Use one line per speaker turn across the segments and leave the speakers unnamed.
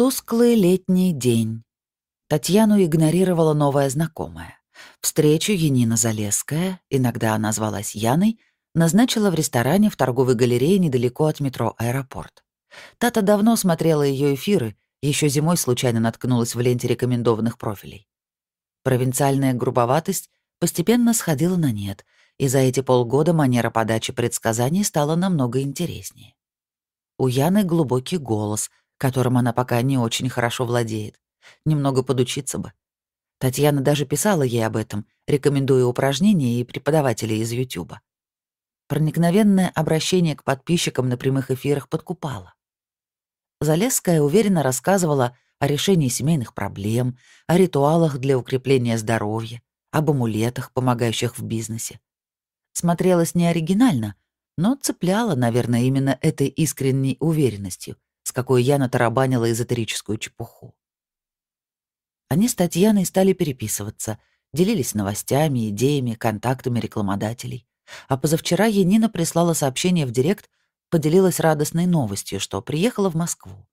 Тусклый летний день. Татьяну игнорировала новая знакомая. Встречу Янина Залеская, иногда она звалась Яной, назначила в ресторане в торговой галерее недалеко от метро «Аэропорт». Тата давно смотрела ее эфиры, еще зимой случайно наткнулась в ленте рекомендованных профилей. Провинциальная грубоватость постепенно сходила на нет, и за эти полгода манера подачи предсказаний стала намного интереснее. У Яны глубокий голос, которым она пока не очень хорошо владеет. Немного подучиться бы. Татьяна даже писала ей об этом, рекомендуя упражнения и преподавателей из Ютуба. Проникновенное обращение к подписчикам на прямых эфирах подкупало. Залесская уверенно рассказывала о решении семейных проблем, о ритуалах для укрепления здоровья, об амулетах, помогающих в бизнесе. Смотрелась не оригинально, но цепляла, наверное, именно этой искренней уверенностью — с какой я натарабанила эзотерическую чепуху. Они с Татьяной стали переписываться, делились новостями, идеями, контактами рекламодателей. А позавчера Енина прислала сообщение в директ, поделилась радостной новостью, что приехала в Москву.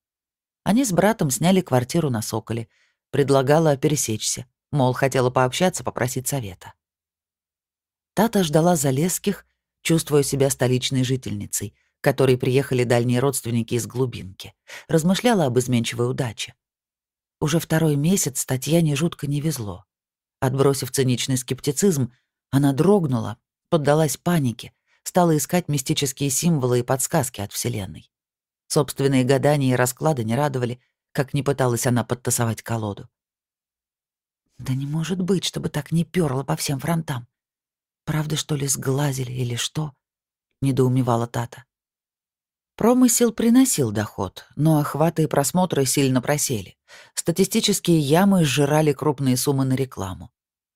Они с братом сняли квартиру на Соколе, предлагала пересечься, мол, хотела пообщаться, попросить совета. Тата ждала Залесских, чувствуя себя столичной жительницей — которой приехали дальние родственники из глубинки, размышляла об изменчивой удаче. Уже второй месяц Татьяне жутко не везло. Отбросив циничный скептицизм, она дрогнула, поддалась панике, стала искать мистические символы и подсказки от Вселенной. Собственные гадания и расклады не радовали, как не пыталась она подтасовать колоду. «Да не может быть, чтобы так не пёрло по всем фронтам. Правда, что ли, сглазили или что?» — недоумевала Тата. Промысел приносил доход, но охваты и просмотры сильно просели. Статистические ямы сжирали крупные суммы на рекламу.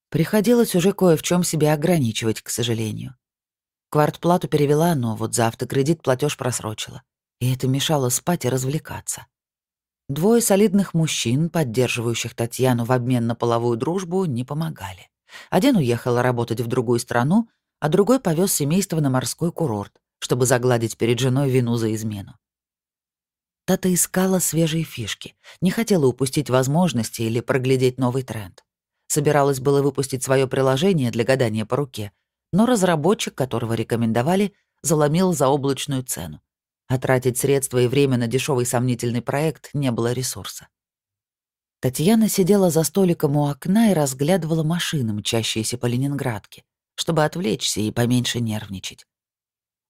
Приходилось уже кое в чем себя ограничивать, к сожалению. Квартплату перевела, но вот за автокредит платеж просрочила. И это мешало спать и развлекаться. Двое солидных мужчин, поддерживающих Татьяну в обмен на половую дружбу, не помогали. Один уехал работать в другую страну, а другой повез семейство на морской курорт, чтобы загладить перед женой вину за измену. Тата искала свежие фишки, не хотела упустить возможности или проглядеть новый тренд. Собиралась было выпустить свое приложение для гадания по руке, но разработчик, которого рекомендовали, заломил за облачную цену. А тратить средства и время на дешевый сомнительный проект не было ресурса. Татьяна сидела за столиком у окна и разглядывала машины, мчащиеся по Ленинградке, чтобы отвлечься и поменьше нервничать.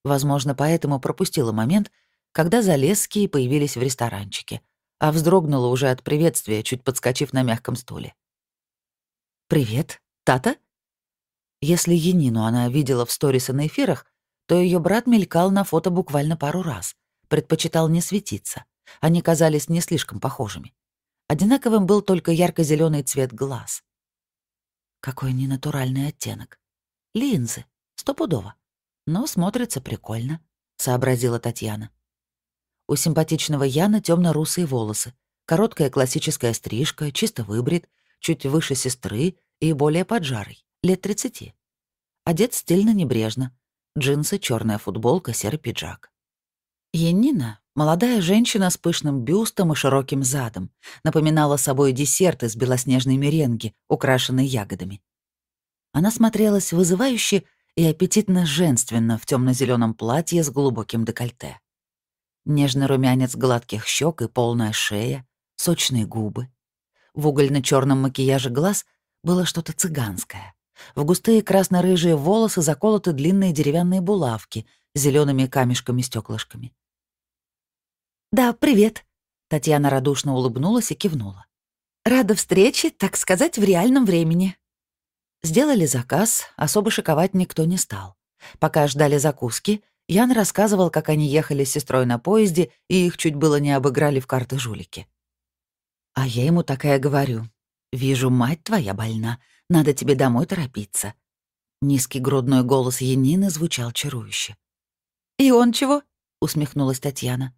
Возможно, поэтому пропустила момент, когда Залесские появились в ресторанчике, а вздрогнула уже от приветствия, чуть подскочив на мягком стуле. «Привет, Тата?» Если Енину она видела в сторис на эфирах, то ее брат мелькал на фото буквально пару раз, предпочитал не светиться. Они казались не слишком похожими. Одинаковым был только ярко зеленый цвет глаз. Какой ненатуральный оттенок. Линзы, стопудово но смотрится прикольно», — сообразила Татьяна. У симпатичного Яна темно русые волосы, короткая классическая стрижка, чисто выбрит, чуть выше сестры и более поджарый, лет 30. Одет стильно небрежно. Джинсы, черная футболка, серый пиджак. Янина, молодая женщина с пышным бюстом и широким задом, напоминала собой десерт из белоснежной меренги, украшенной ягодами. Она смотрелась вызывающе и аппетитно-женственно в темно зеленом платье с глубоким декольте. Нежный румянец гладких щек и полная шея, сочные губы. В угольно черном макияже глаз было что-то цыганское. В густые красно-рыжие волосы заколоты длинные деревянные булавки с зелеными камешками-стеклышками. «Да, привет», — Татьяна радушно улыбнулась и кивнула. «Рада встрече, так сказать, в реальном времени». Сделали заказ, особо шиковать никто не стал. Пока ждали закуски, Ян рассказывал, как они ехали с сестрой на поезде, и их чуть было не обыграли в карты жулики. А я ему такая говорю. «Вижу, мать твоя больна, надо тебе домой торопиться». Низкий грудной голос Янины звучал чарующе. «И он чего?» — усмехнулась Татьяна.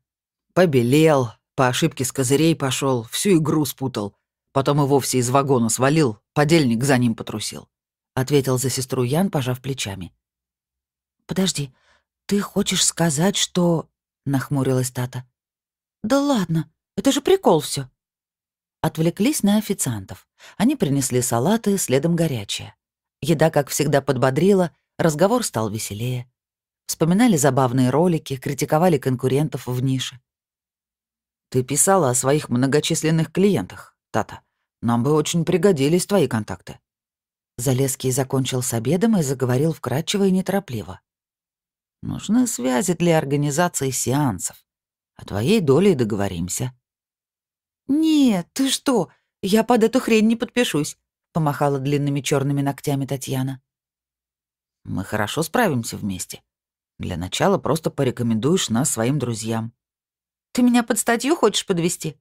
«Побелел, по ошибке с козырей пошел, всю игру спутал. Потом и вовсе из вагона свалил, подельник за ним потрусил. — ответил за сестру Ян, пожав плечами. «Подожди, ты хочешь сказать, что...» — нахмурилась Тата. «Да ладно, это же прикол все. Отвлеклись на официантов. Они принесли салаты, следом горячее. Еда, как всегда, подбодрила, разговор стал веселее. Вспоминали забавные ролики, критиковали конкурентов в нише. «Ты писала о своих многочисленных клиентах, Тата. Нам бы очень пригодились твои контакты». Залеский закончил с обедом и заговорил вкратчиво и неторопливо. «Нужны связи для организации сеансов. О твоей доле договоримся».
«Нет, ты что? Я под эту хрень не подпишусь», — помахала длинными черными ногтями Татьяна.
«Мы хорошо справимся вместе. Для начала просто порекомендуешь нас своим друзьям».
«Ты меня под статью хочешь подвести?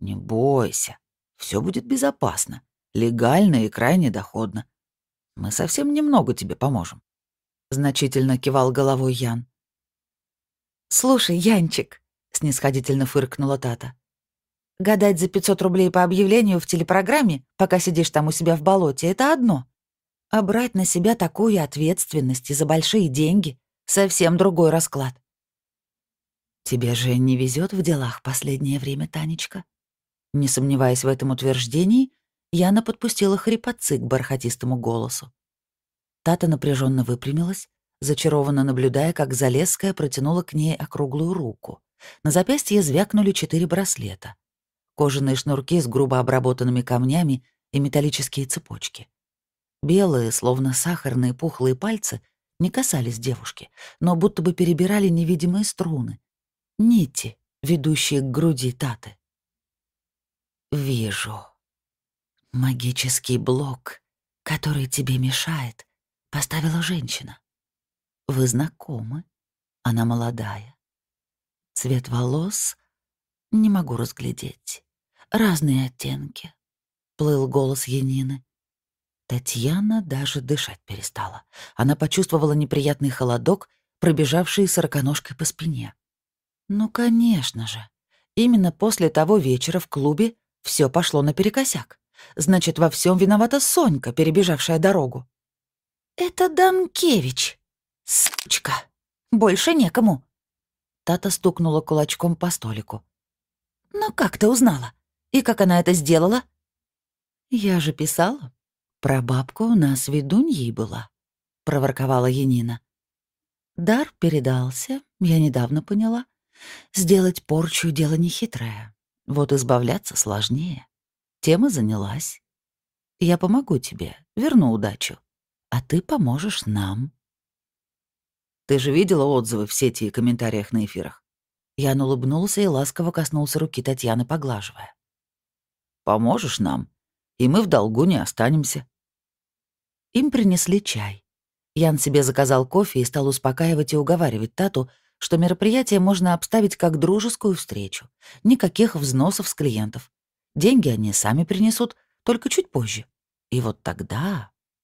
«Не бойся. Все будет безопасно, легально и крайне доходно. Мы совсем немного тебе поможем». Значительно кивал головой Ян.
«Слушай, Янчик», — снисходительно фыркнула Тата, Гадать за 500 рублей по объявлению в телепрограмме, пока сидишь там у себя в болоте, это одно. А брать на себя такую ответственность и за большие деньги — совсем другой расклад.
Тебе же не везет в делах последнее время, Танечка? Не сомневаясь в этом утверждении, Яна подпустила хрипотцы к бархатистому голосу. Тата напряженно выпрямилась, зачарованно наблюдая, как Залесская протянула к ней округлую руку. На запястье звякнули четыре браслета кожаные шнурки с грубо обработанными камнями и металлические цепочки. Белые, словно сахарные пухлые пальцы, не касались девушки, но будто бы перебирали невидимые струны. Нити, ведущие к груди Таты. «Вижу. Магический блок, который тебе мешает, поставила женщина. Вы знакомы? Она молодая. Цвет волос не могу разглядеть. Разные оттенки. Плыл голос Янины. Татьяна даже дышать перестала. Она почувствовала неприятный холодок, пробежавший сороконожкой по спине. Ну, конечно же. Именно после того вечера в клубе все пошло наперекосяк. Значит, во всем виновата Сонька, перебежавшая дорогу. «Это Данкевич. Сучка. Больше некому». Тата стукнула кулачком по столику. «Но как ты узнала? И как она это сделала?» «Я же писала. Про бабку у нас ведуньей была», — проворковала Янина. «Дар передался, я недавно поняла. Сделать порчу — дело нехитрое. Вот избавляться сложнее. Тема занялась. Я помогу тебе, верну удачу. А ты поможешь нам». «Ты же видела отзывы в сети и комментариях на эфирах?»
Ян улыбнулся и ласково коснулся руки Татьяны, поглаживая.
«Поможешь нам, и мы в долгу не останемся».
Им принесли чай. Ян себе заказал кофе и стал успокаивать и уговаривать Тату, что мероприятие можно обставить как дружескую встречу. Никаких взносов с клиентов. Деньги они сами принесут, только чуть позже. И вот тогда